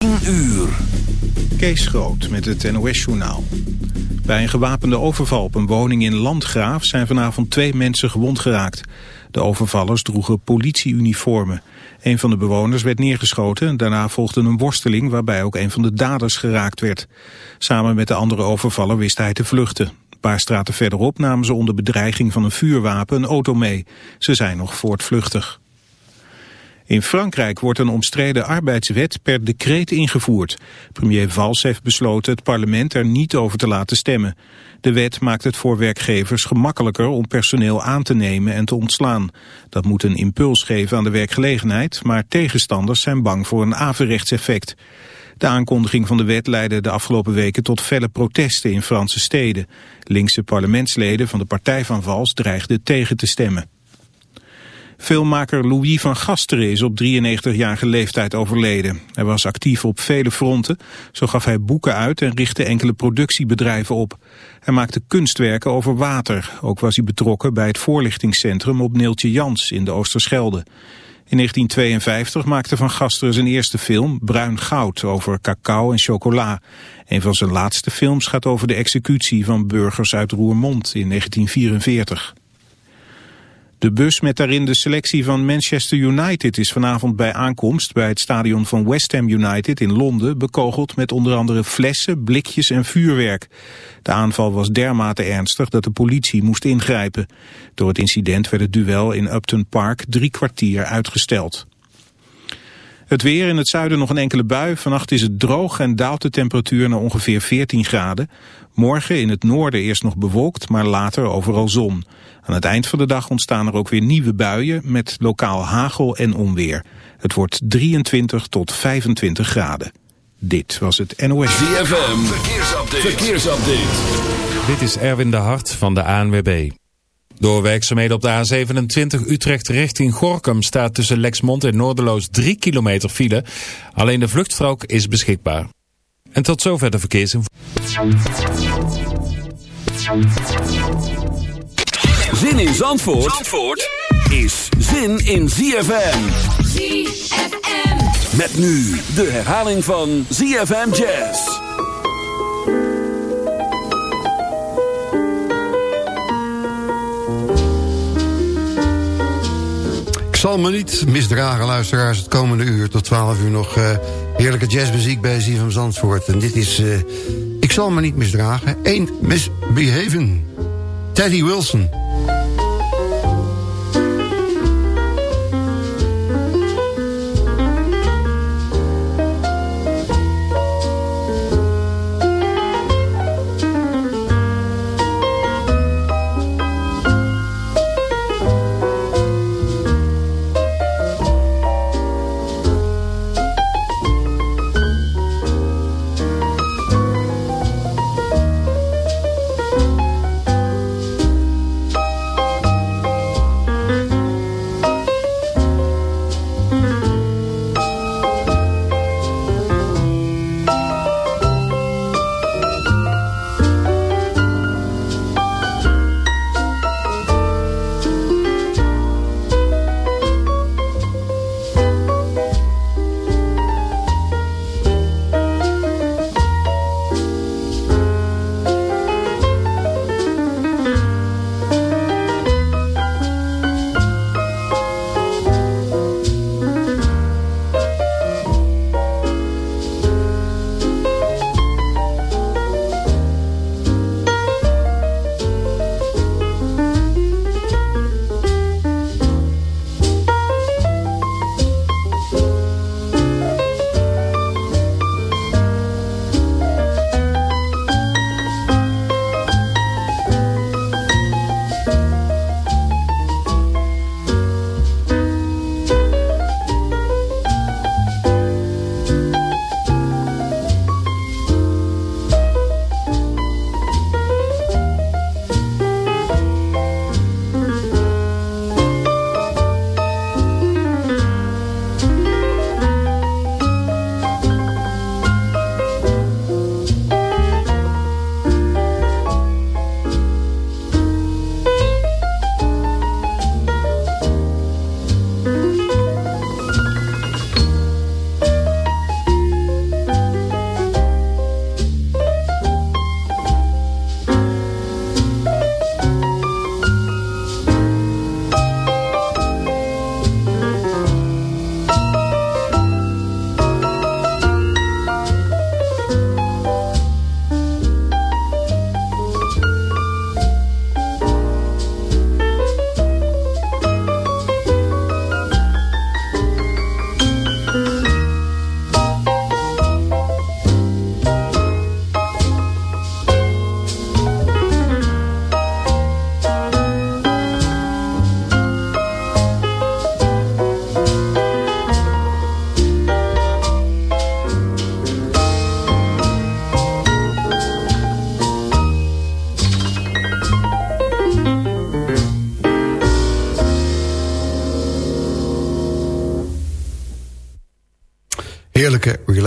10 uur. Kees Groot met het NOS-journaal. Bij een gewapende overval op een woning in Landgraaf zijn vanavond twee mensen gewond geraakt. De overvallers droegen politieuniformen. Een van de bewoners werd neergeschoten. Daarna volgde een worsteling waarbij ook een van de daders geraakt werd. Samen met de andere overvaller wist hij te vluchten. Een paar straten verderop namen ze onder bedreiging van een vuurwapen een auto mee. Ze zijn nog voortvluchtig. In Frankrijk wordt een omstreden arbeidswet per decreet ingevoerd. Premier Valls heeft besloten het parlement er niet over te laten stemmen. De wet maakt het voor werkgevers gemakkelijker om personeel aan te nemen en te ontslaan. Dat moet een impuls geven aan de werkgelegenheid, maar tegenstanders zijn bang voor een averechtseffect. De aankondiging van de wet leidde de afgelopen weken tot felle protesten in Franse steden. Linkse parlementsleden van de partij van Vals dreigden tegen te stemmen. Filmmaker Louis van Gasteren is op 93-jarige leeftijd overleden. Hij was actief op vele fronten. Zo gaf hij boeken uit en richtte enkele productiebedrijven op. Hij maakte kunstwerken over water. Ook was hij betrokken bij het voorlichtingscentrum op Neeltje Jans in de Oosterschelde. In 1952 maakte Van Gasteren zijn eerste film Bruin Goud over cacao en chocola. Een van zijn laatste films gaat over de executie van burgers uit Roermond in 1944. De bus met daarin de selectie van Manchester United is vanavond bij aankomst bij het stadion van West Ham United in Londen bekogeld met onder andere flessen, blikjes en vuurwerk. De aanval was dermate ernstig dat de politie moest ingrijpen. Door het incident werd het duel in Upton Park drie kwartier uitgesteld. Het weer in het zuiden nog een enkele bui. Vannacht is het droog en daalt de temperatuur naar ongeveer 14 graden. Morgen in het noorden eerst nog bewolkt, maar later overal zon. Aan het eind van de dag ontstaan er ook weer nieuwe buien met lokaal hagel en onweer. Het wordt 23 tot 25 graden. Dit was het NOS. ZFM, verkeersupdate. verkeersupdate. Dit is Erwin de Hart van de ANWB. Door werkzaamheden op de A27 Utrecht richting Gorkum staat tussen Lexmond en Noorderloos 3 kilometer file. Alleen de vluchtstrook is beschikbaar. En tot zover de verkeersinformatie. Zin in Zandvoort, Zandvoort is zin in ZFM. ZFM. Met nu de herhaling van ZFM Jazz. Zal me niet misdragen, luisteraars. Het komende uur tot 12 uur nog uh, heerlijke jazzmuziek bij ZFM Zandvoort. En dit is uh, Ik zal me niet misdragen. Ain't misbehaven. Teddy Wilson.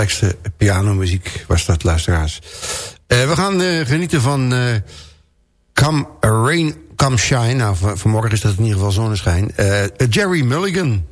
Relaxte pianomuziek was dat, luisteraars. Uh, we gaan uh, genieten van uh, Come Rain, Come Shine. Nou, vanmorgen is dat in ieder geval zonneschijn. Jerry Mulligan.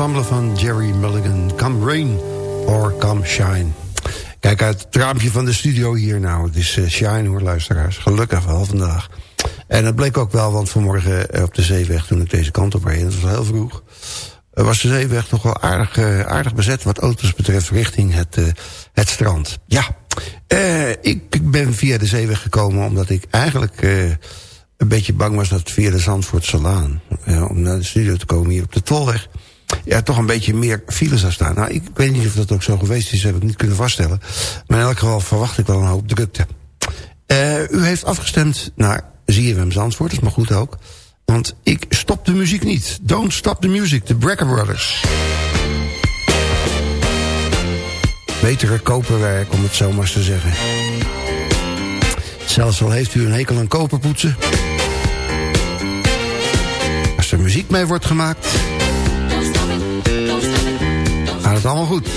Ensemble van Jerry Mulligan. Come rain or come shine. Kijk uit het raampje van de studio hier nou. Het is uh, shine hoor, luisteraars. Gelukkig wel vandaag. En dat bleek ook wel, want vanmorgen eh, op de zeeweg... toen ik deze kant op reed, dat was heel vroeg... Eh, was de zeeweg toch wel aardig, aardig bezet... wat auto's betreft richting het, het strand. Ja, ik, ik, ben via de zeeweg gekomen... omdat ik eigenlijk een beetje bang was dat via de Zandvoortse Laan... om naar de studio te komen hier op de Tolweg ja, toch een beetje meer files zou staan. Nou, ik weet niet of dat ook zo geweest is, heb ik niet kunnen vaststellen. Maar in elk geval verwacht ik wel een hoop drukte. Uh, u heeft afgestemd naar ZFM Zandvoort, dat is maar goed ook. Want ik stop de muziek niet. Don't stop the music, de Brecker Brothers. Betere koperwerk, om het zo maar te zeggen. Zelfs al heeft u een hekel aan koperpoetsen. Als er muziek mee wordt gemaakt het allemaal goed.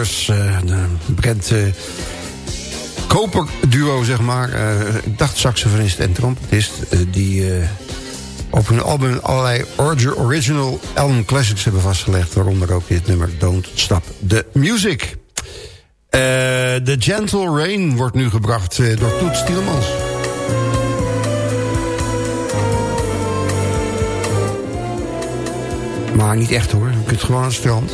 Brothers. Uh, een bekend uh, koperduo, zeg maar. Ik dacht saxofonist en trompetist. die op hun album allerlei original album classics hebben vastgelegd. Waaronder ook dit nummer Don't Stop the Music. The Gentle Rain wordt nu gebracht door Toet Stielmans. Maar niet echt hoor, je kunt gewoon aan het strand.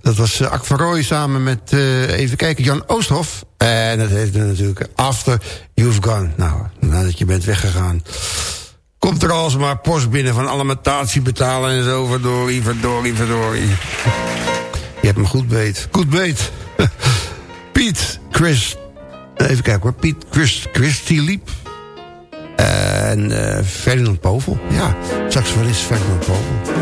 Dat was uh, samen met, uh, even kijken, Jan Oosthof. En dat heette natuurlijk After You've Gone. Nou, nadat je bent weggegaan. Komt er alsmaar post binnen van alimentatie betalen en zo. Verdorie, verdorie, verdorie. Je hebt me goed beet. Goed beet. Piet, Chris... Even kijken hoor. Piet, Chris, Christy Liep. En uh, Ferdinand Povel. Ja, saxofonist Ferdinand Povel.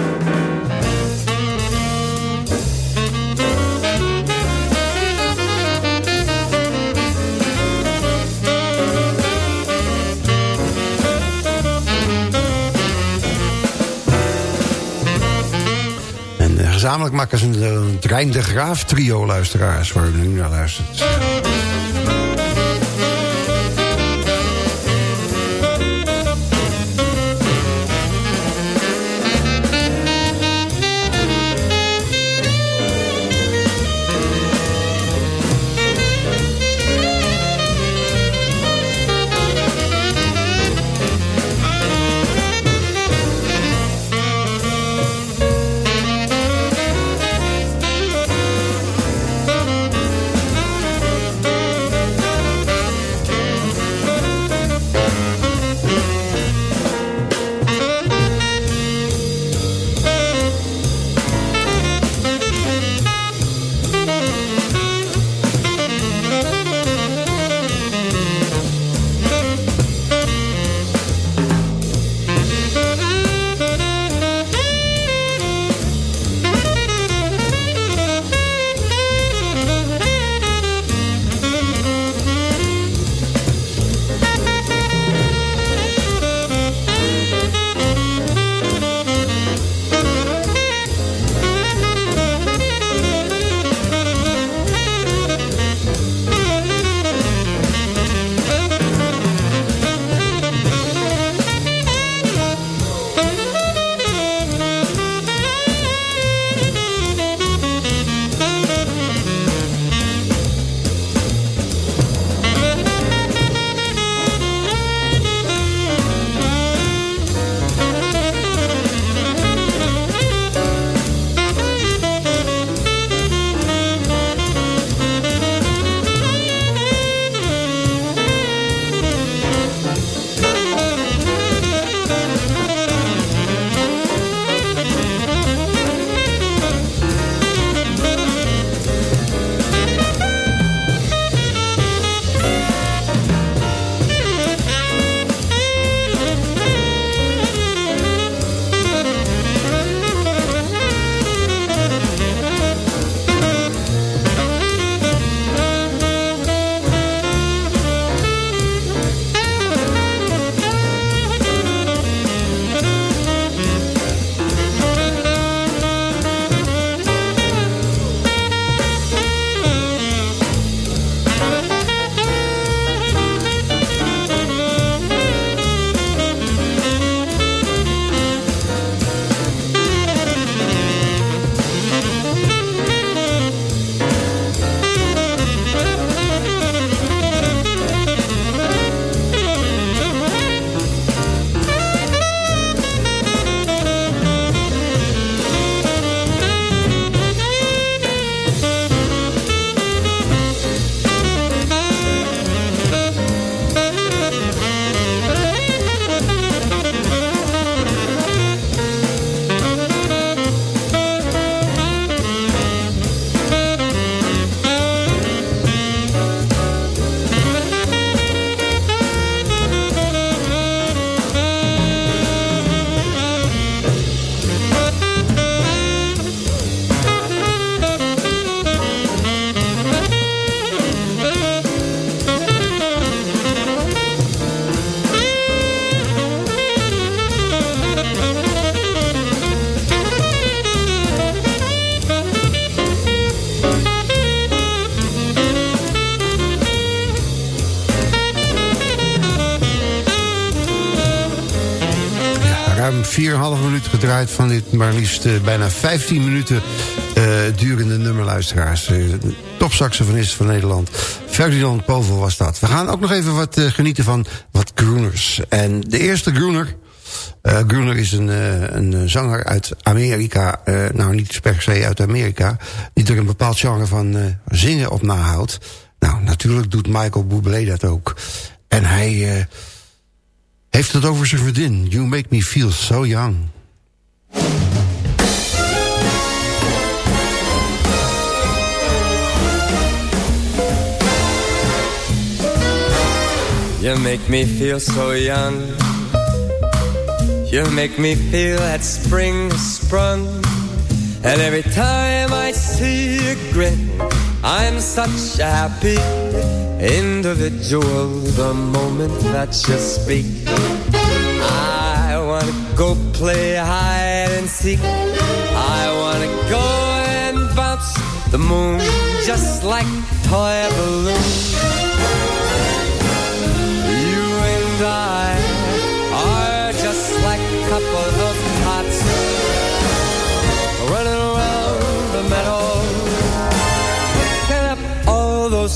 Gezamenlijk maken ze een, een Trein de Graaf trio luisteraars... waar u nu naar luistert. Ruim 4,5 minuut gedraaid van dit maar liefst uh, bijna 15 minuten uh, durende nummerluisteraars. Uh, topsaxofonist van Nederland. Ferdinand Povel was dat. We gaan ook nog even wat genieten van wat groeners. En de eerste groener Uh, Gruner is een, een zanger uit Amerika. nou, niet per se uit Amerika. Die er een bepaald genre van zingen op nahoudt. Nou, natuurlijk doet Michael Bublé dat ook. En hij heeft het over zijn vriendin. You make me feel so young. You make me feel so young. You make me feel that spring sprung. And every time I see you grin, I'm such a happy individual. The moment that you speak, I wanna go play hide and seek. I wanna go and bounce the moon just like toy balloon. You and I are just like a couple of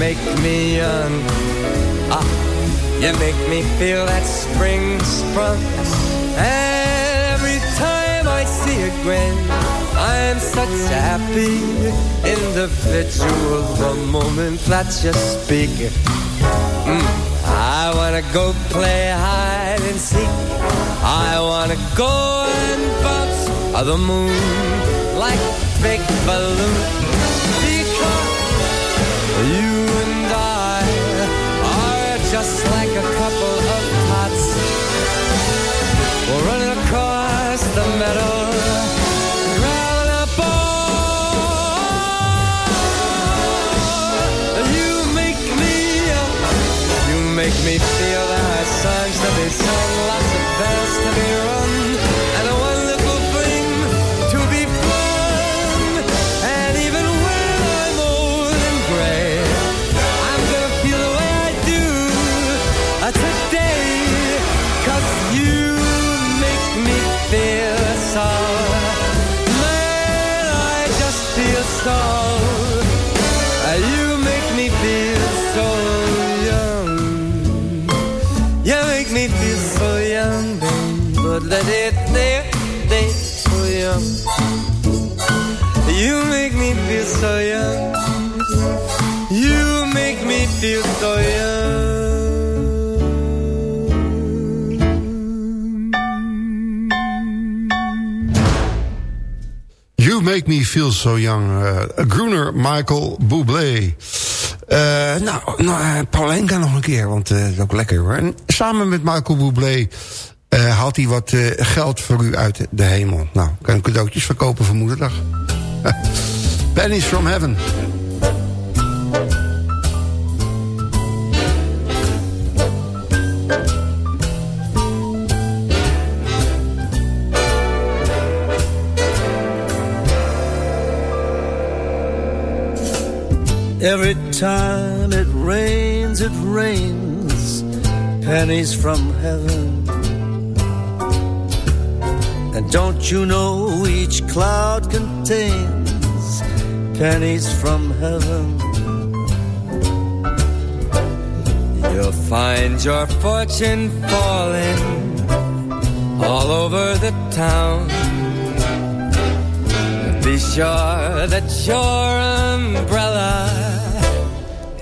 Make me young. Ah, you make me feel that spring sprung. Every time I see a grin, I'm such a happy individual. The moment that you speak. Mm. I wanna go play hide and seek. I wanna go and bounce on the moon like big balloon. Because you me feel there are songs to be feel so young. You Make Me Feel So Young. Uh, Groener Michael Bublé. Uh, nou, nou uh, Paulenka nog een keer, want uh, dat is ook lekker hoor. En samen met Michael Bublé haalt hij wat geld voor u uit de hemel. Nou, kan cadeautjes verkopen voor moederdag. Pennies from heaven. Every time it rains, it rains pennies from heaven. And don't you know each cloud contains pennies from heaven? You'll find your fortune falling all over the town. Be sure that your umbrella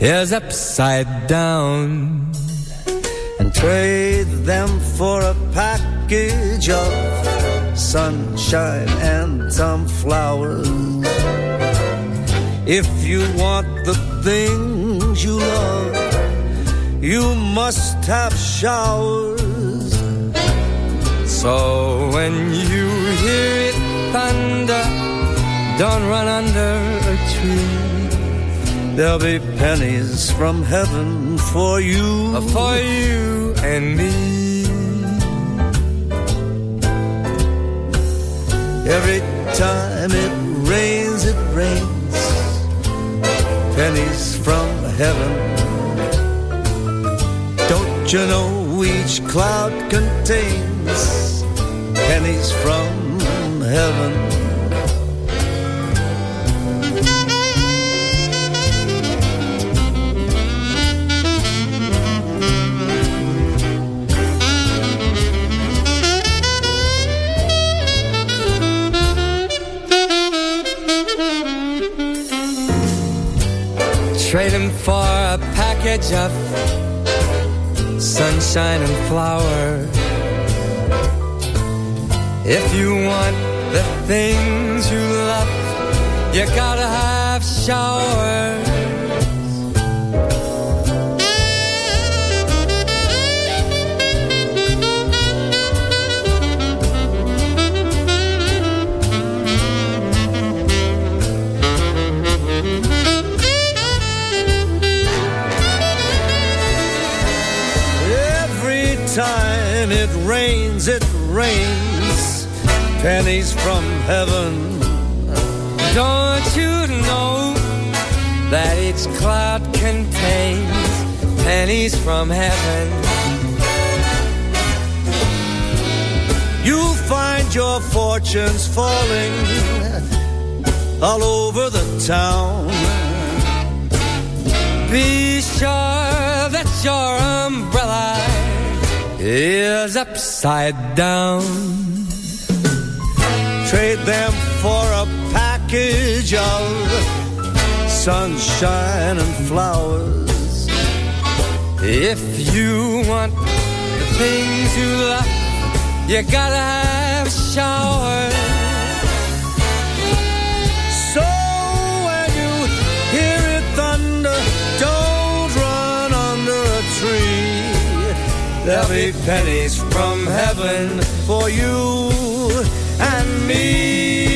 is upside down. And trade them for a package of sunshine and some flowers. If you want the things you love, you must have showers. So when you hear it thunder, don't run under a tree. There'll be pennies from heaven for you. Uh, for you and me. Every time it rains, it rains pennies from heaven. Don't you know each cloud contains pennies from heaven? Trading for a package of sunshine and flowers. If you want the things you love, you gotta have showers. Rains, pennies from heaven. Don't you know that each cloud contains pennies from heaven? You'll find your fortunes falling all over the town. Be sure that your umbrella is upside down. Trade them for a package of sunshine and flowers. If you want the things you love, you gotta have a There'll be pennies from heaven for you and me.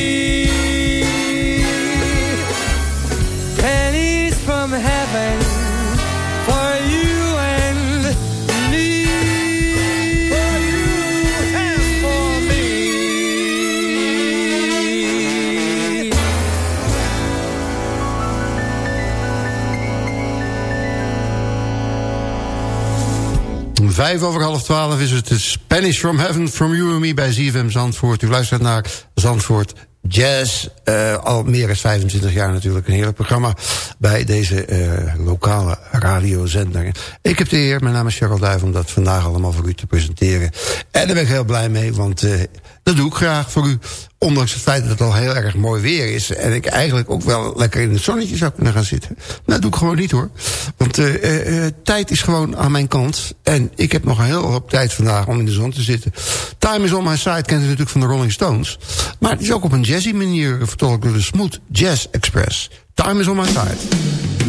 5 over half 12 is het Spanish from Heaven from You and Me bij ZFM Zandvoort. U luistert naar Zandvoort Jazz. eh, al meer dan 25 jaar natuurlijk. Een heerlijk programma bij deze eh, lokale radiozender. Ik heb de eer, mijn naam is Cheryl Duijf... om dat vandaag allemaal voor u te presenteren. En daar ben ik heel blij mee, want eh, dat doe ik graag voor u. Ondanks het feit dat het al heel erg mooi weer is... en ik eigenlijk ook wel lekker in het zonnetje zou kunnen gaan zitten. Nou, dat doe ik gewoon niet hoor. Want eh, eh, tijd is gewoon aan mijn kant. En ik heb nog een heel hoop tijd vandaag om in de zon te zitten. Time is on my side kent u natuurlijk van de Rolling Stones. Maar het is ook op een jazzy manier vertolkt door de Smooth Jazz Express. Time is on my side.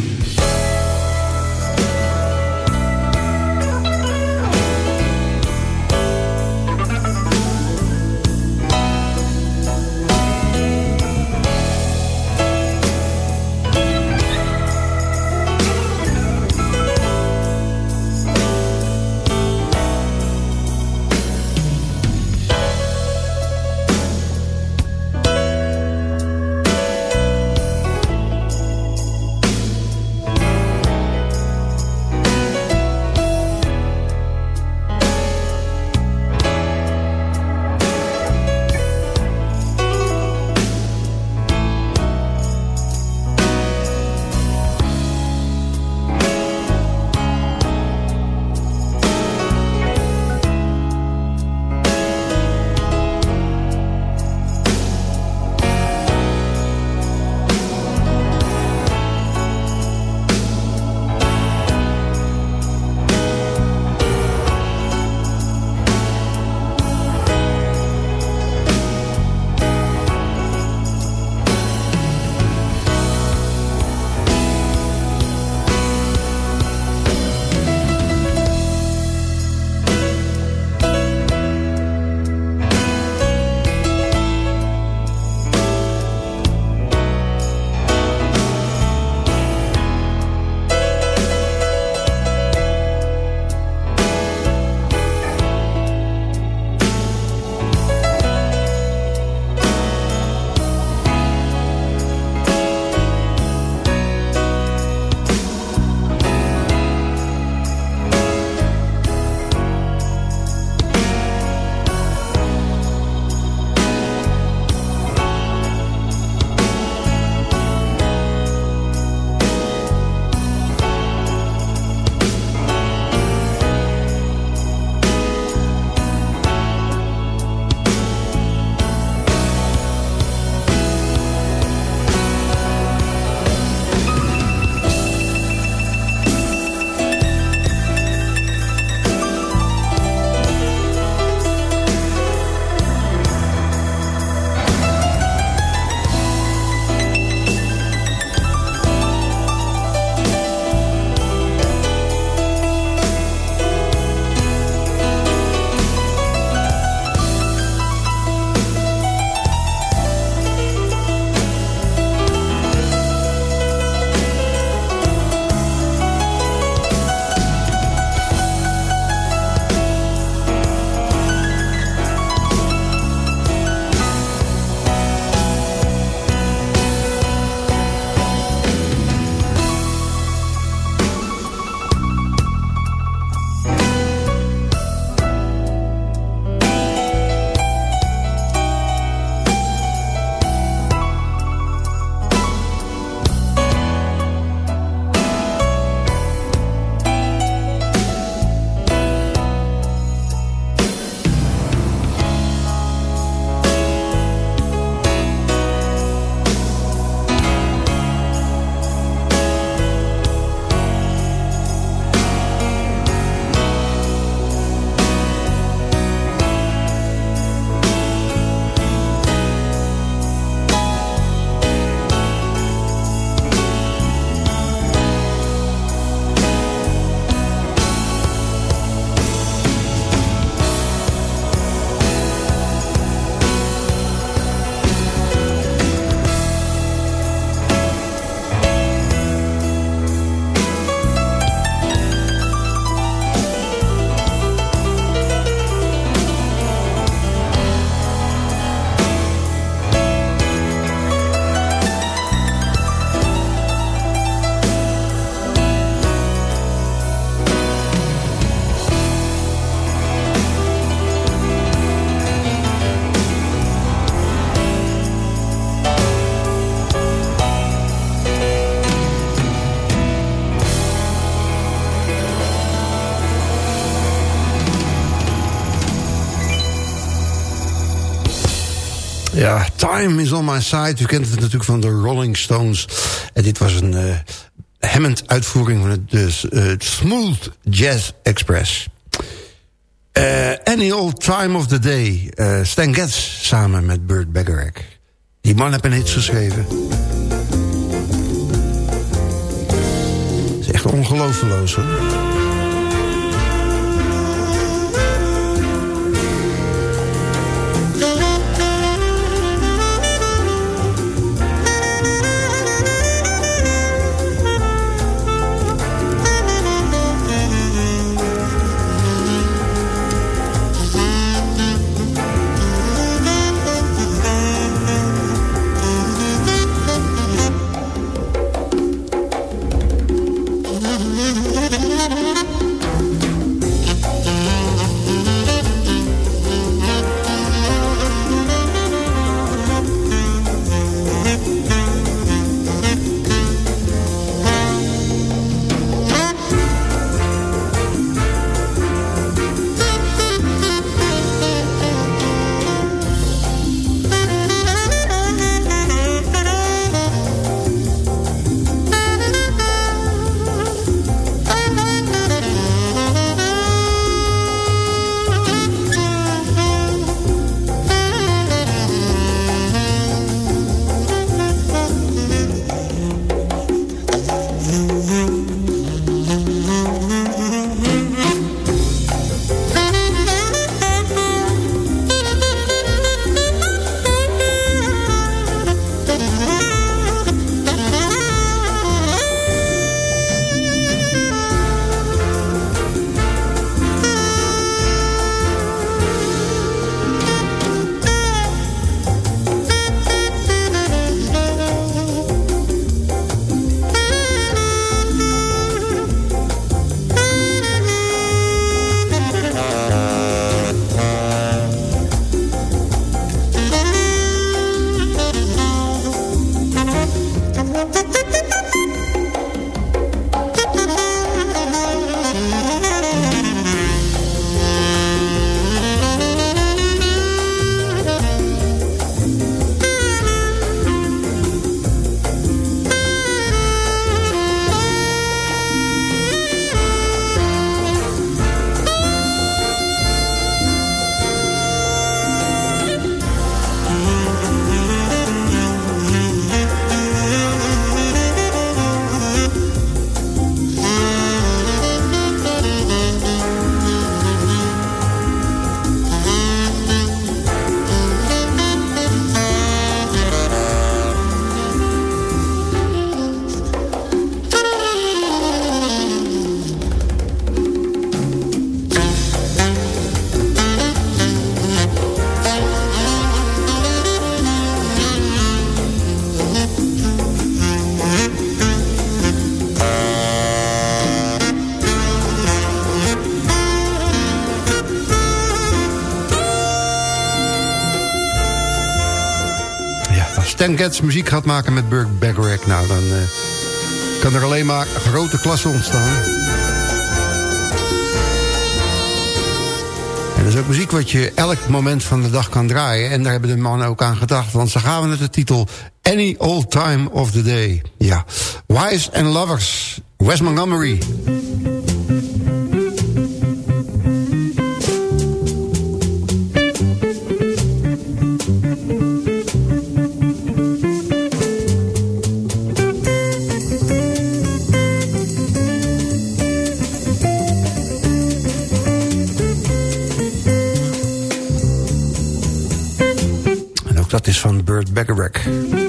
Time is on my side. U kent het natuurlijk van de Rolling Stones. En dit was een uh, Hammond-uitvoering van het dus, uh, Smooth Jazz Express. Uh, any Old Time of the Day. Stan Getz samen met Burt Bacharach. Die man heeft een hits geschreven. Het is echt ongelooflijk hoor. Stan Getz muziek gaat maken met Burke Bacharach... nou, dan uh, kan er alleen maar grote klasse ontstaan. En dat is ook muziek wat je elk moment van de dag kan draaien. En daar hebben de mannen ook aan gedacht. Want ze gaan met de titel Any Old Time of the Day. Ja. Wives and Lovers. Wes Montgomery. Van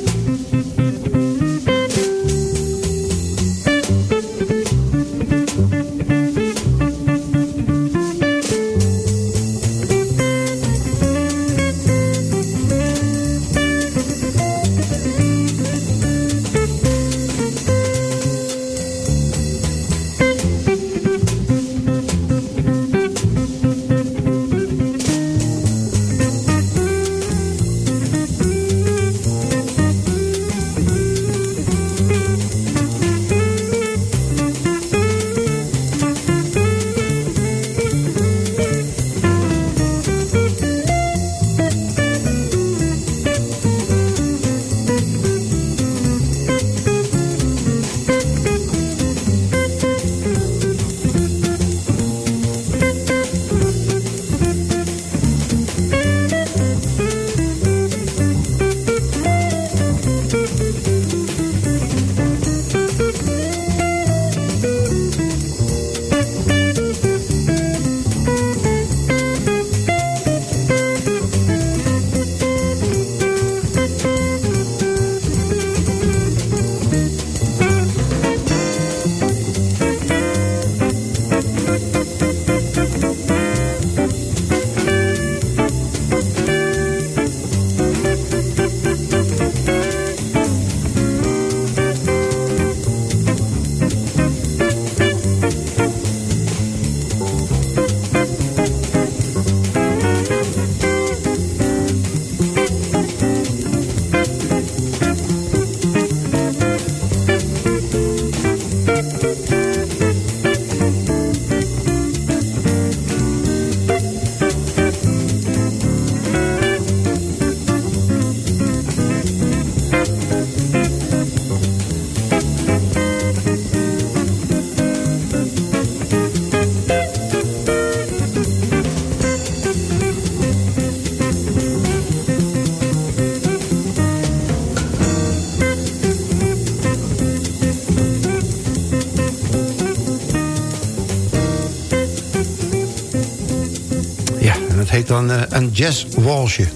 dan uh, een jazz walsje.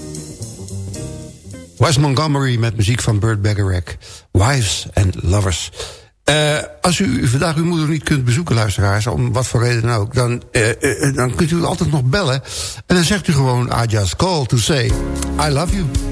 Wes Montgomery met muziek van Burt Bacharach. Wives and Lovers. Uh, als u vandaag uw moeder niet kunt bezoeken, luisteraars... om wat voor reden dan ook... dan, uh, dan kunt u altijd nog bellen. En dan zegt u gewoon... I just call to say I love you.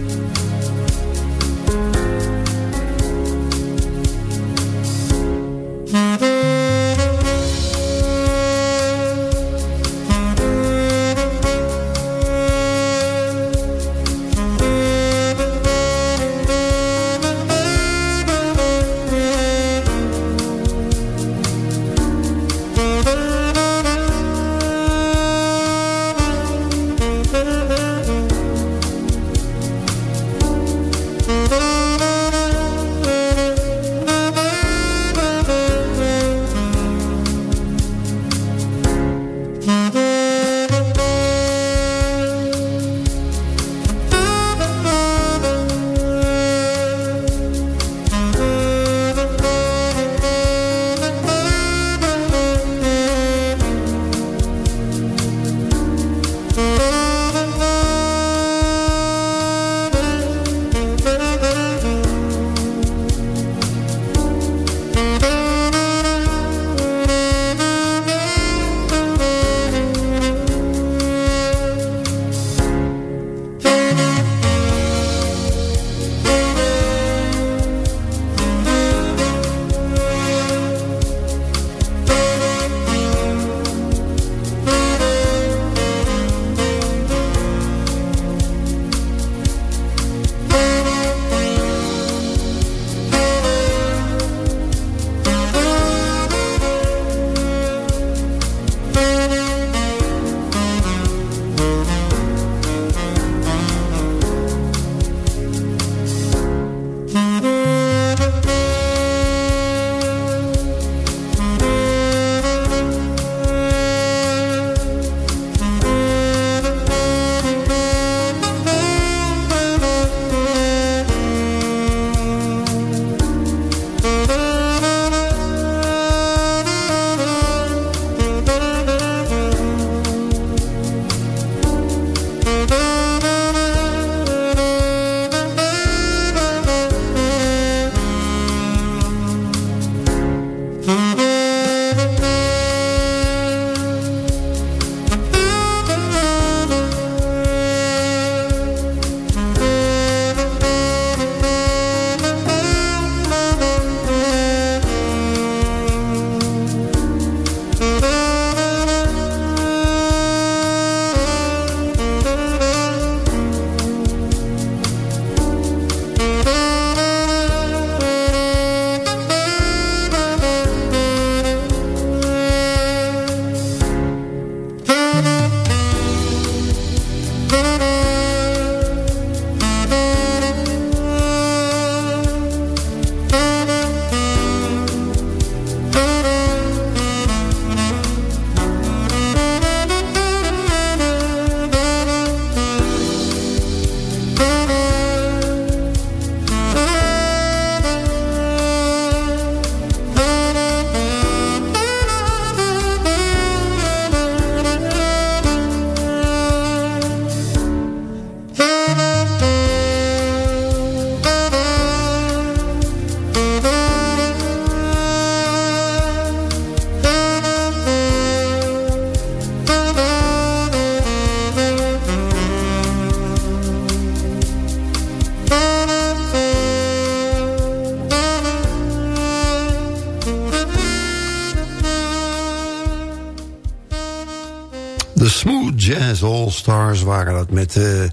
All-Stars waren dat met... Uh,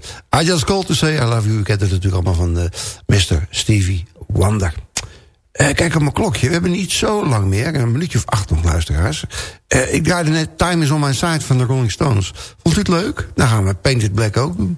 I Just Called To Say I Love You. U kent het natuurlijk allemaal van uh, Mr. Stevie Wonder. Uh, kijk op mijn klokje. We hebben niet zo lang meer. Een minuutje of acht nog, luisteraars. Ik draaide net Time Is On My Side van de Rolling Stones. Vond u het leuk? Dan gaan we Painted Black ook doen.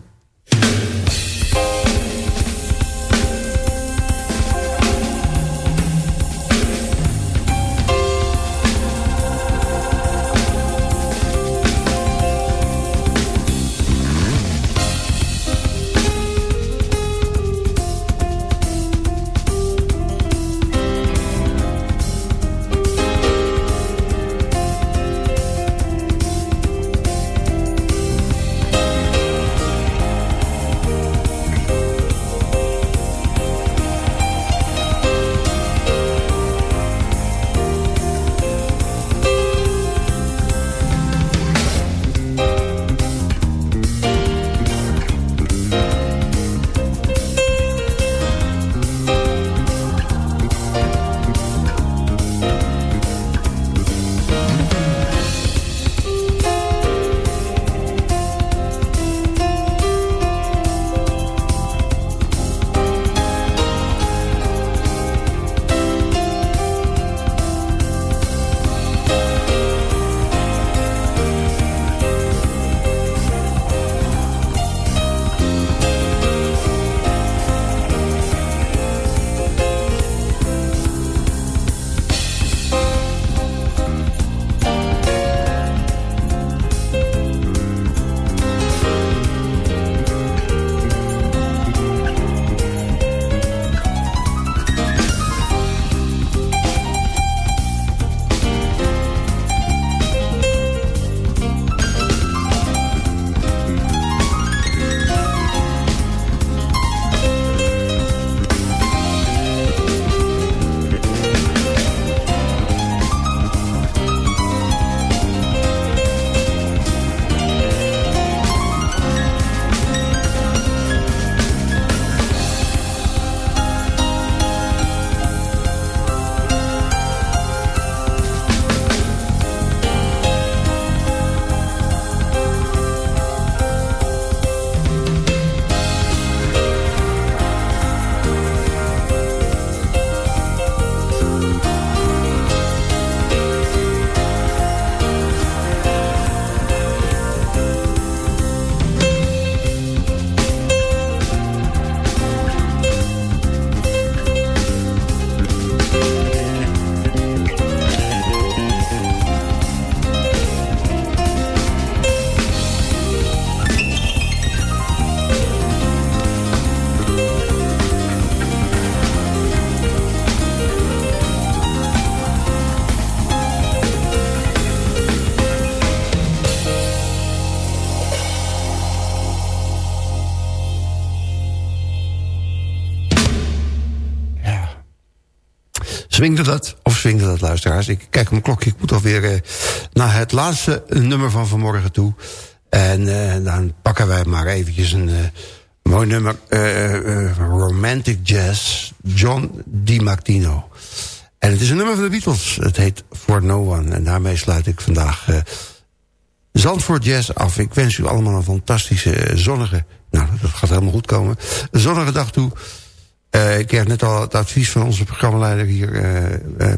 Swingde dat, of swingde dat, luisteraars? Ik kijk mijn klokje, ik moet alweer uh, naar het laatste nummer van vanmorgen toe. En uh, dan pakken wij maar eventjes een mooi nummer. Romantic Jazz, John DiMartino. En het is een nummer van de Beatles. Het heet For No One. En daarmee sluit ik vandaag Zandvoort Jazz af. Ik wens u allemaal een fantastische, zonnige... Nou, dat gaat helemaal goed komen. Zonnige dag toe. Uh, ik kreeg net al het advies van onze programmaleider hier. Uh,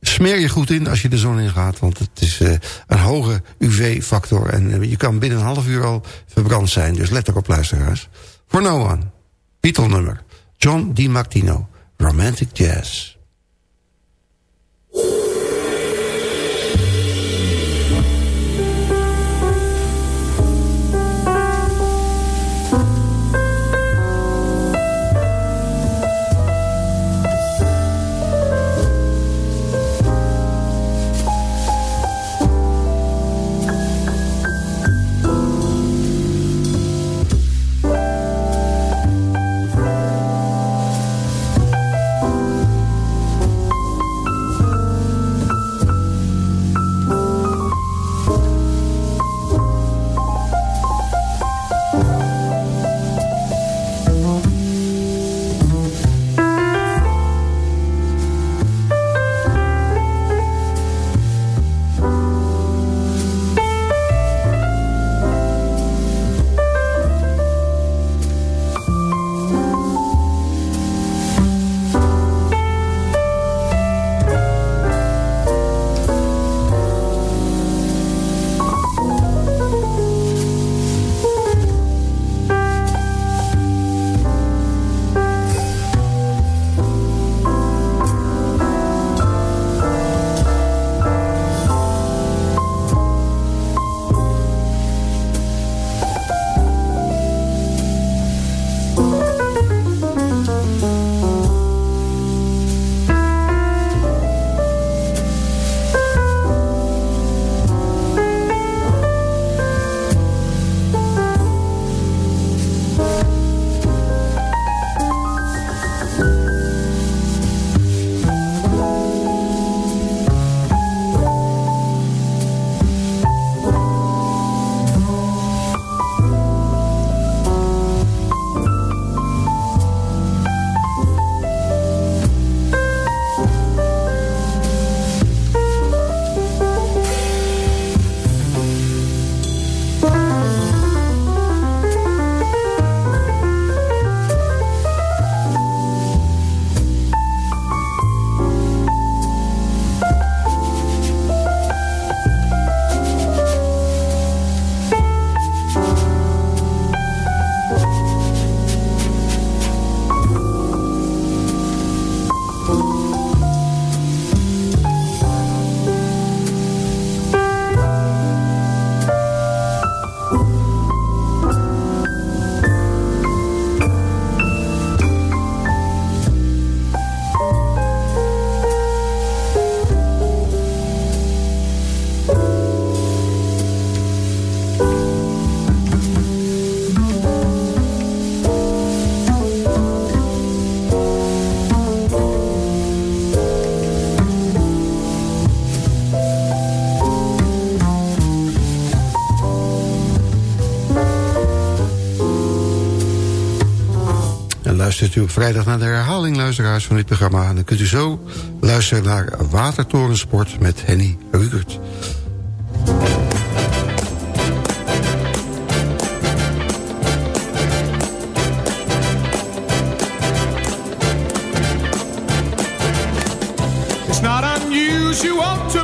smeer je goed in als je de zon in gaat. Want het is een hoge UV-factor. En je kan binnen een half uur al verbrand zijn. Dus let erop luisteraars. For No One. Beatle nummer. John DiMartino. Romantic Jazz. Luistert u op vrijdag naar de herhaling, luisteraars van dit programma. En dan kunt u zo luisteren naar Watertorensport met Henny Rukert. It's not unusual to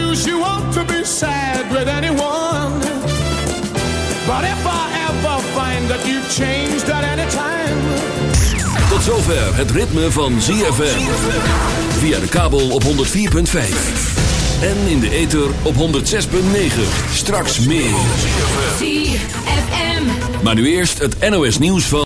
to be sad with anyone. But if I ever find that you've changed at any time. Tot zover het ritme van ZFM. Via de kabel op 104.5. En in de ether op 106.9. Straks meer. ZFM. Maar nu eerst het NOS nieuws van...